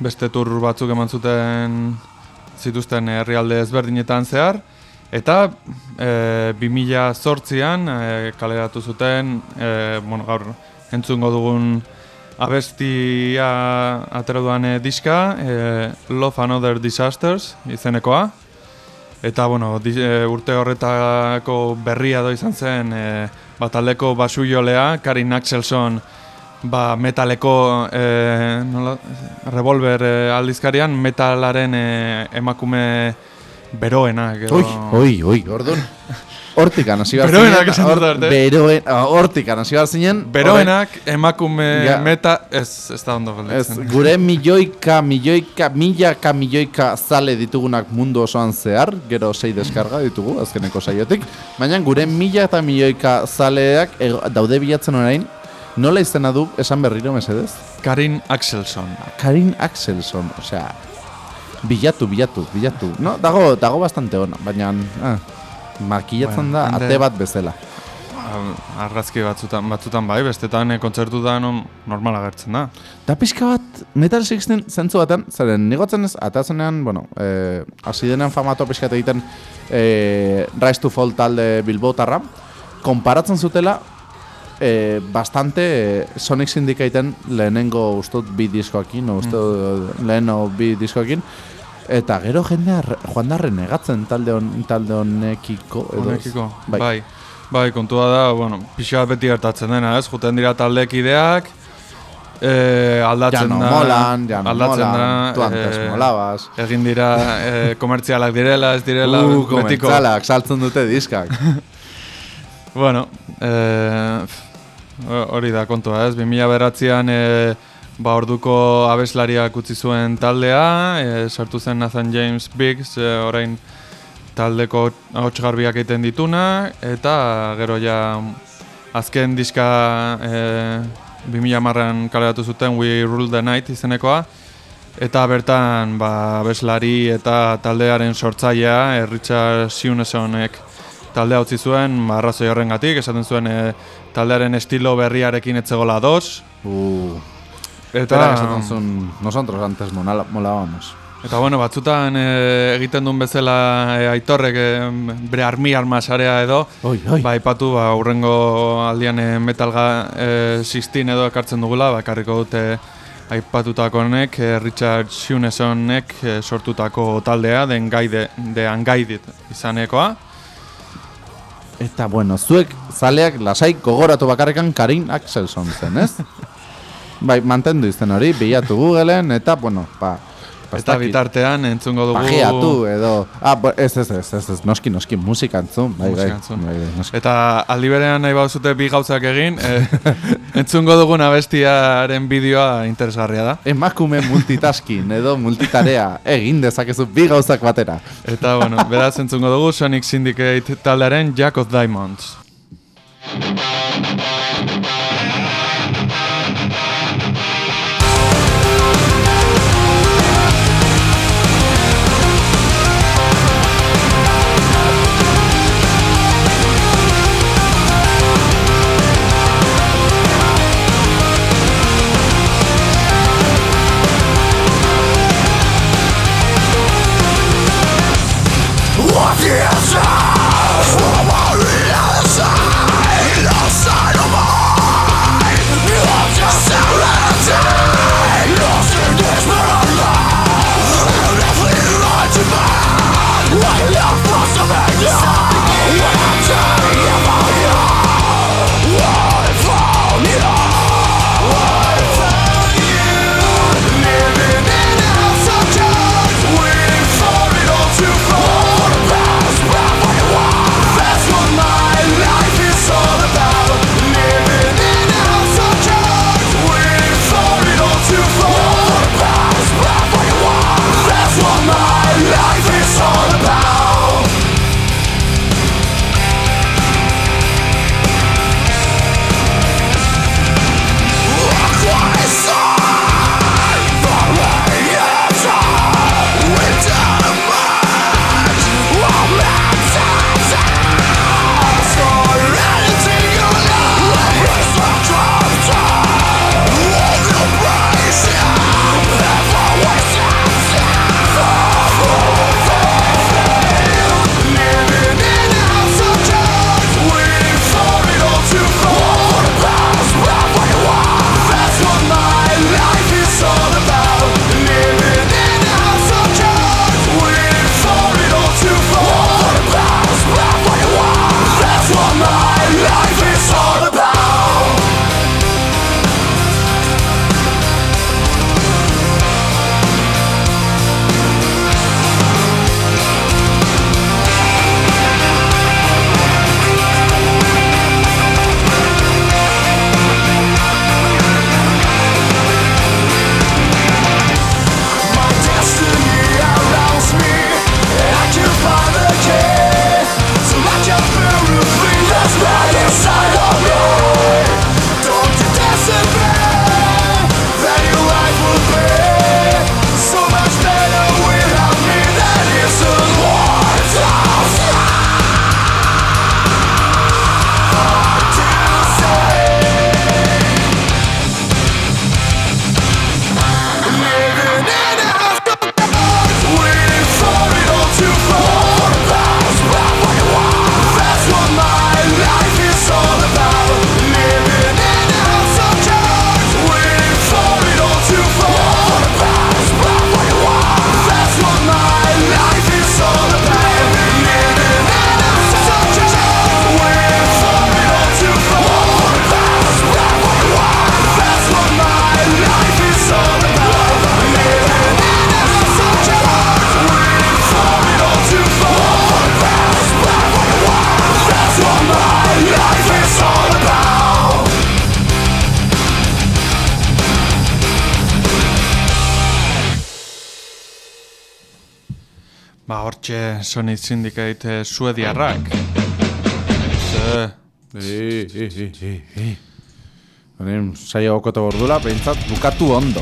beste tur batzuk eman zuten zituzten herrialde ezberdinetan zehar, eta e, 2008an e, kaleratu zuten, e, bueno, gaur entzungo dugun abestia atera duan e, diska, e, Love and Other Disasters izenekoa, Eta, bueno, di, e, urte horretako berria do izan zen, e, bataldeko basujolea, Karin Axelson, ba, metaleko, e, nola, revolver e, aldizkarian, metalaren e, emakume beroenak. edo- Oi, oi, oi, orduan. hortikan hasi behar Beroenak esan dut arte. beroen, ah, hortikan hasi behar zinen. Beroenak emakume Ja. meta ez, ez da ondo Ez, gure milioika, milioika, milaka, milioika zale ditugunak mundu osoan zehar, gero sei deskarga ditugu, azkeneko saiotik, baina gure mila eta milioika zaleak daude bilatzen orain, nola izena du esan berriro mesedez? Karin Axelson. Karin Axelson, osea, bilatu, bilatu, bilatu. No, dago, dago bastante ona, baina ah, makillatzen Bueno, da jende- ate bat bezala. Argazki batzutan, batzutan bai, bestetan eh, kontzertutan on- normal agertzen da. Da pixka bat, Metal 16 zentzu baten, zeren nigotzen ez, atazenean, bueno, eh, hasi denean famato pixka egiten eh, Rise to Fall talde Bilbotarra, konparatzen zutela eh, bastante eh, Sonic Syndicateen lehenengo ustot bi diskoakin, uste leheno bi diskoakin, eta gero jendea joan da renegatzen talde, on, talde honekiko. Honekiko, Bai. bai. bai. kontua da, bueno, pixka beti gertatzen dena, ez? Juten dira taldekideak, eh, Ja aldatzen no da. molan, ja no aldatzen molan, da, tu antes eh, molabas. Egin dira eh, komertzialak direla, ez direla, Uh, betiko. saltzen dute diskak. Bueno, eh, pf, hori da kontua, ez? 2000 beratzean eh, ba orduko abeslariak utzi zuen taldea, eh, sartu zen Nathan James Biggs, eh, orain taldeko ahots garbiak egiten dituna, eta gero ja azken diska 2000 marran kaleratu zuten We Rule the Night izenekoa, eta bertan ba, abeslari eta taldearen sortzailea, eh, Richard Siunesonek taldea utzi zuen, ba, arrazoi horrengatik, esaten zuen eh, taldearen estilo berriarekin etzegola dos, Uh, eta, esaten zuen, nosotros antes molábamos. eta bueno, batzutan eh, egiten duen bezala eh, aitorrek eh, bere armi armasarea edo, Oi, oi. ba, ipatu, ba, urrengo aldian eh, metalga eh, 16 edo ekartzen dugula, ba, ekarriko dute aipatutako honek, eh, Richard Shunesonek eh, sortutako taldea, den gaide, de Unguided izanekoa. Eta bueno, zuek zaleak lasai gogoratu bakarrekan Karin Axelson zen, ez? bai, mantendu izten hori, bilatu Googleen, eta, bueno, ba, Eta bitartean entzungo dugu... pajeatu edo, ah, ez, ez, ez, ez, ez, noski, noski, musika entzun, bai, bai, bai, bai. Eta aldi berean nahi bauzute bi gauzak egin, eh, entzungo dugun abestiaren bideoa interesgarria da. Emakume multitasking edo multitarea egin dezakezu bi gauzak batera. Eta, bueno, beraz entzungo dugu Sonic Syndicate taldearen Jack of Diamonds. Sonic Syndicate eh, suediarrak. Ze, I, i, i, i, i. Honen, saio okote bordula, behintzat bukatu ondo.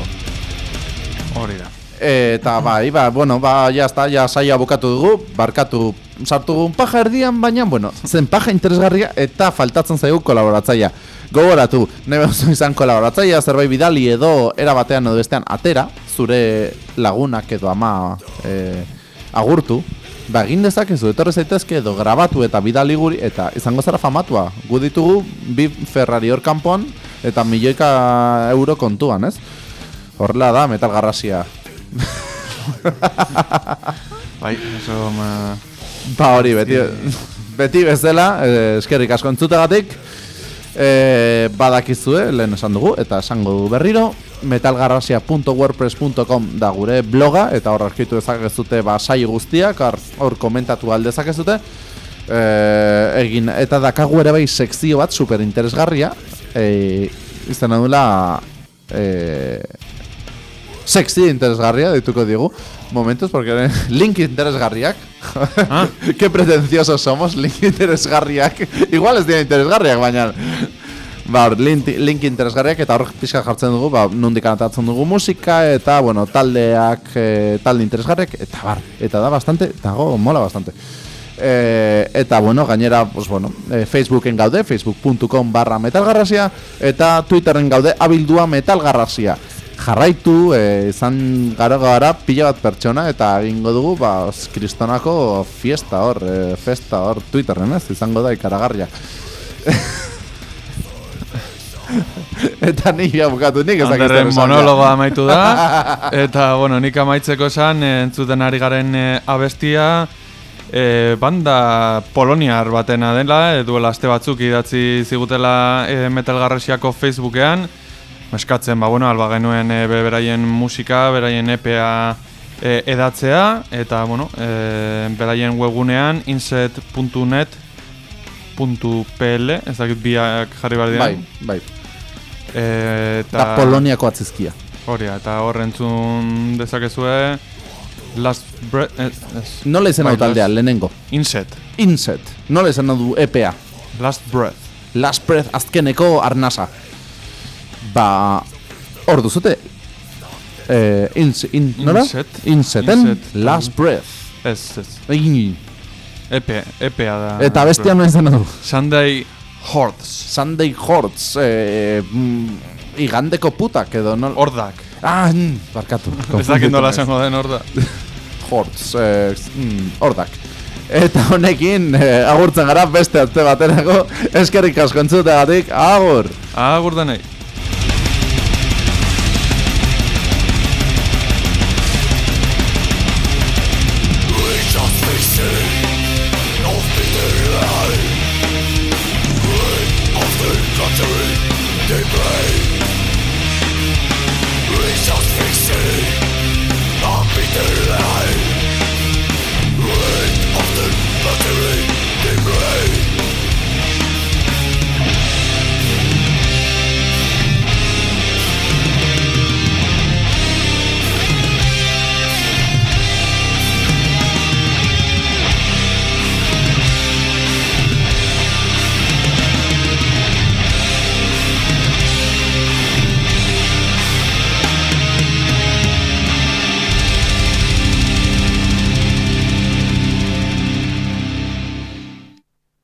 hori da. Eta bai, ba, bueno, ba, ya está, ya saia bukatu dugu, barkatu sartu dugun paja erdian, baina, bueno, zen paja interesgarria eta faltatzen zaigu kolaboratzaia. Gogoratu, nahi behuzu izan kolaboratzaia, zerbait bidali edo era batean edo bestean atera, zure lagunak edo ama e, agurtu, ba, egin dezakezu, etorri zaitezke edo grabatu eta bidali guri, eta izango zara famatua. Gu ditugu, bi Ferrari hor kanpoan, eta milioika euro kontuan, ez? Horrela da, metal garrasia. Bai, oso ma... Ba hori, beti, beti bezala, eh, eskerrik asko entzutegatik, eh, badakizue, lehen esan dugu, eta esango dugu berriro, metalgarrasia.wordpress.com da gure bloga, eta hor arkitu dezakezute ba, saio guztiak, hor- komentatu aldezakezute, eh, egin, eta dakagu ere bai sekzio bat super interesgarria, eh, izan dula, eh, sexy interesgarria dituko digu momentos porque link interesgarriak Ah. qué pretenciosos somos link interesgarriak igual ez dira interesgarriak baina ba link, link interesgarriak eta hor pixka jartzen dugu ba nondik anatatzen dugu musika eta bueno taldeak e, talde interesgarriak eta bar eta da bastante dago mola bastante Eh, eta bueno, gainera, pues bueno, eh, Facebooken gaude, facebook.com barra metalgarrasia, eta Twitterren gaude, abildua metalgarrasia. Jarraitu, eh, izan gara gara pila bat pertsona, eta egingo dugu, ba, kristonako fiesta hor, eh, festa hor Twitterren, ez? Izango da ikaragarria. eta nik ja bukatu, nik ezak Anderren monologoa amaitu da, eta, bueno, nik amaitzeko esan, eh, entzuten ari garen eh, abestia, e, banda poloniar batena dela, e, duela aste batzuk idatzi zigutela e, metalgarresiako Facebookean, eskatzen, ba, bueno, alba genuen e, be- beraien musika, beraien EPA e, edatzea, eta, bueno, e, beraien webgunean inset.net .pl, ez dakit biak jarri behar Bai, bai. E, Da Poloniako atzizkia. Hori, eta hor entzun dezakezue Last Breath... Eh, ez, Nola izan Bai, hau taldea, lehenengo? Inset, Inset. Nola izan du EPA? Last Breath. Last Breath azkeneko arnasa. Ba, hor duzute. Eh, ins, in, nola? Inset. Inseten, Inset. Last Breath. Ez, ez. Egin. EP, EPA da. Eta bestia nola izan du. Sunday Hordes. Sunday Hordes. Eh, mm, igandeko putak edo, no? Hordak. Ah, mm, barkatu. Ez dakit nola esango den horda. Hordes. Eh, mm, hordak. Eta honekin, eh, agurtzen gara beste arte baterako, eskerrik asko entzutegatik, agur! Agur denei.